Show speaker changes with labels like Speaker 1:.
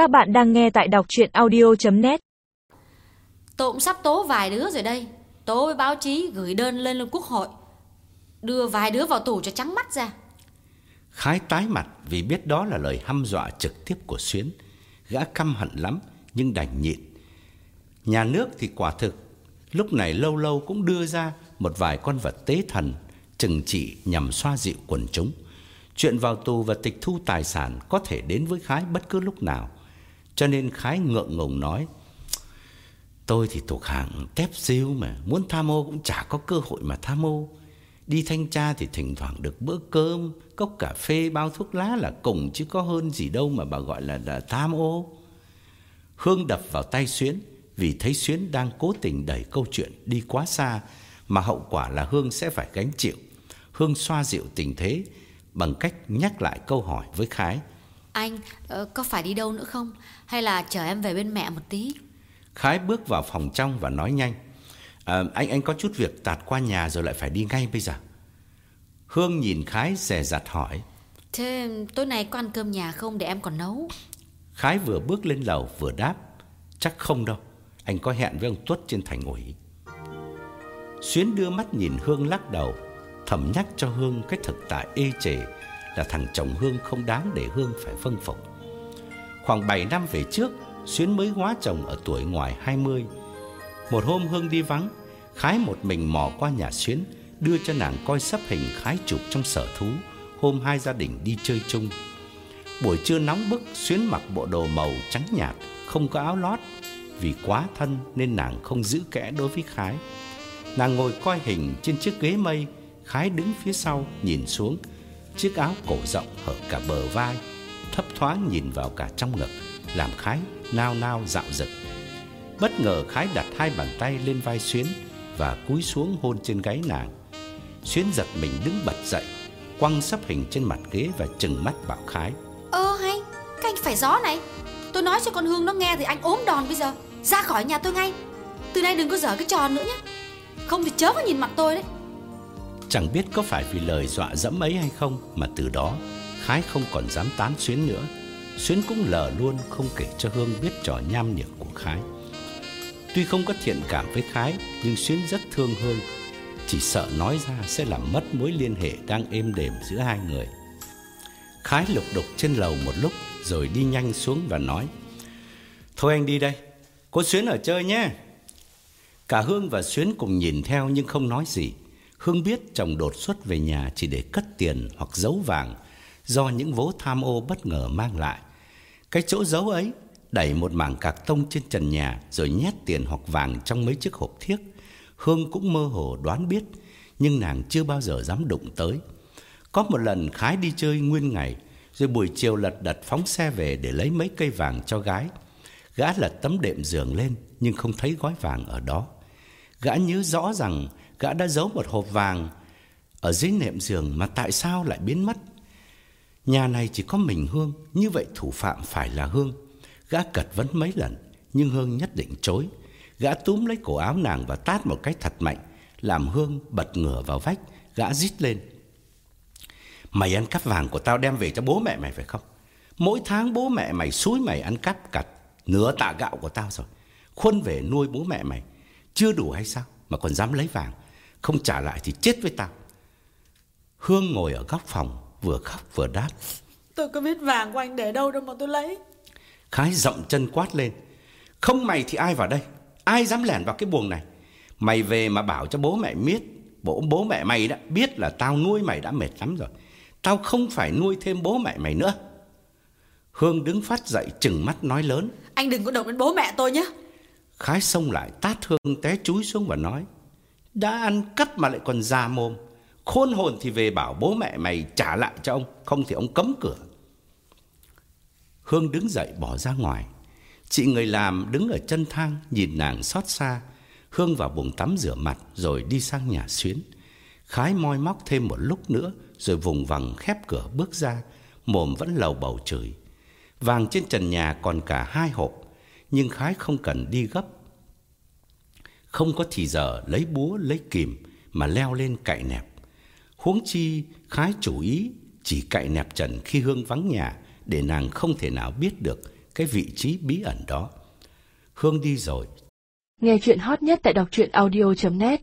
Speaker 1: Các bạn đang nghe tại đọc chuyện audio.net
Speaker 2: Tôi cũng sắp tố vài đứa rồi đây Tố với báo chí gửi đơn lên lên quốc hội Đưa vài đứa vào tù cho trắng mắt ra
Speaker 3: Khái tái mặt vì biết đó là lời hăm dọa trực tiếp của Xuyến. Gã căm hận lắm nhưng đành nhịn. Nhà nước thì quả thực lúc này lâu lâu cũng đưa ra một vài con vật tế thần trừng trị nhằm xoa dịu quần chúng. Chuyện vào tù và tịch thu tài sản có thể đến với Khái bất cứ lúc nào. Cho nên Khái ngượng ngùng nói: "Tôi thì thuộc hạng tép siêu mà, muốn tham ô cũng chả có cơ hội mà tham ô." Đi thanh tra thì thỉnh thoảng được bữa cơm, cốc cà phê, bao thuốc lá là cùng chứ có hơn gì đâu mà bà gọi là, là tham ô. Hương đập vào tay Xuyến vì thấy Xuyến đang cố tình đẩy câu chuyện đi quá xa mà hậu quả là Hương sẽ phải gánh chịu. Hương xoa dịu tình thế bằng cách nhắc lại câu hỏi với Khái.
Speaker 2: Anh ờ, có phải đi đâu nữa không Hay là chờ em về bên mẹ một tí
Speaker 3: Khái bước vào phòng trong và nói nhanh. À, anh anh có chút việc tạt qua nhà rồi lại phải đi ngay bây giờ. Hương nhìn Khái dè dặt hỏi.
Speaker 2: Thế tối nay có ăn cơm nhà không để em còn nấu
Speaker 3: Khái vừa bước lên lầu vừa đáp. Chắc không đâu. Anh có hẹn với ông Tuất trên thành ủy. Xuyến đưa mắt nhìn Hương lắc đầu. Thầm nhắc cho Hương cái thực tại ê chề là thằng chồng Hương không đáng để Hương phải vâng phục. Khoảng 7 năm về trước, Xuyến mới hóa chồng ở tuổi ngoài 20. Một hôm Hương đi vắng, Khái một mình mò qua nhà Xuyến, đưa cho nàng coi sắp hình Khái chụp trong sở thú hôm hai gia đình đi chơi chung. Buổi trưa nóng bức, Xuyến mặc bộ đồ màu trắng nhạt, không có áo lót. Vì quá thân nên nàng không giữ kẽ đối với Khái. Nàng ngồi coi hình trên chiếc ghế mây, Khái đứng phía sau nhìn xuống. Chiếc áo cổ rộng hở cả bờ vai, thấp thoáng nhìn vào cả trong ngực, làm Khái nao nao dạo dực. Bất ngờ Khái đặt hai bàn tay lên vai Xuyến và cúi xuống hôn trên gáy nàng. Xuyến giật mình đứng bật dậy, quăng sấp hình trên mặt ghế và trừng mắt bảo Khái.
Speaker 2: Ơ hay Các anh phải gió này Tôi nói cho con Hương nó nghe thì anh ốm đòn bây giờ Ra khỏi nhà tôi ngay Từ nay đừng có dở cái trò nữa nhé Không thì chớ có nhìn mặt tôi đấy
Speaker 3: Chẳng biết có phải vì lời dọa dẫm ấy hay không mà từ đó Khái không còn dám tán Xuyến nữa. Xuyến cũng lờ luôn không kể cho Hương biết trò nham nhở của Khái. Tuy không có thiện cảm với Khái nhưng Xuyến rất thương Hương. Chỉ sợ nói ra sẽ làm mất mối liên hệ đang êm đềm giữa hai người. Khái lục đục trên lầu một lúc rồi đi nhanh xuống và nói Thôi anh đi đây, cô Xuyến ở chơi nhé. Cả Hương và Xuyến cùng nhìn theo nhưng không nói gì. Hương biết chồng đột xuất về nhà chỉ để cất tiền hoặc giấu vàng, do những vố tham ô bất ngờ mang lại. Cái chỗ giấu ấy đẩy một mảng cạc tông trên trần nhà rồi nhét tiền hoặc vàng trong mấy chiếc hộp thiếc. Hương cũng mơ hồ đoán biết, nhưng nàng chưa bao giờ dám đụng tới. Có một lần Khái đi chơi nguyên ngày, rồi buổi chiều lật đật phóng xe về để lấy mấy cây vàng cho gái. Gã lật tấm đệm giường lên nhưng không thấy gói vàng ở đó. Gã nhớ rõ rằng gã đã giấu một hộp vàng ở dưới nệm giường mà tại sao lại biến mất? Nhà này chỉ có mình Hương, như vậy thủ phạm phải là Hương. Gã cật vấn mấy lần, nhưng Hương nhất định chối. Gã túm lấy cổ áo nàng và tát một cái thật mạnh, làm Hương bật ngửa vào vách, gã rít lên. Mày ăn cắp vàng của tao đem về cho bố mẹ mày phải không? Mỗi tháng bố mẹ mày xúi mày ăn cắp cặt nửa tạ gạo của tao rồi. Khuân về nuôi bố mẹ mày, chưa đủ hay sao mà còn dám lấy vàng, không trả lại thì chết với tao. Hương ngồi ở góc phòng, vừa khóc vừa đáp.
Speaker 4: Tôi có biết vàng của anh để đâu đâu mà tôi lấy
Speaker 3: Khái giọng chân quát lên. Không mày thì ai vào đây? Ai dám lẻn vào cái buồng này? Mày về mà bảo cho bố mẹ biết. Bố, bố mẹ mày đã biết là tao nuôi mày đã mệt lắm rồi. Tao không phải nuôi thêm bố mẹ mày nữa. Hương đứng phát dậy chừng mắt nói lớn.
Speaker 4: Anh đừng có động đến bố mẹ tôi nhé
Speaker 3: Khái xông lại tát Hương té chúi xuống và nói. Đã ăn cắp mà lại còn già mồm. Khôn hồn thì về bảo bố mẹ mày trả lại cho ông. Không thì ông cấm cửa. Hương đứng dậy bỏ ra ngoài. Chị người làm đứng ở chân thang nhìn nàng xót xa. Hương vào buồng tắm rửa mặt rồi đi sang nhà xuyến. Khái moi móc thêm một lúc nữa rồi vùng vằng khép cửa bước ra, mồm vẫn lầu bầu chửi. Vàng trên trần nhà còn cả hai hộp, nhưng Khái không cần đi gấp. Không có thì giờ lấy búa lấy kìm mà leo lên cậy nẹp. Huống chi Khái chủ ý chỉ cậy nẹp trần khi Hương vắng nhà để nàng không thể nào biết được cái vị trí bí ẩn đó. Hương đi rồi,
Speaker 5: Nghe chuyện hot nhất tại đọc truyện audio.net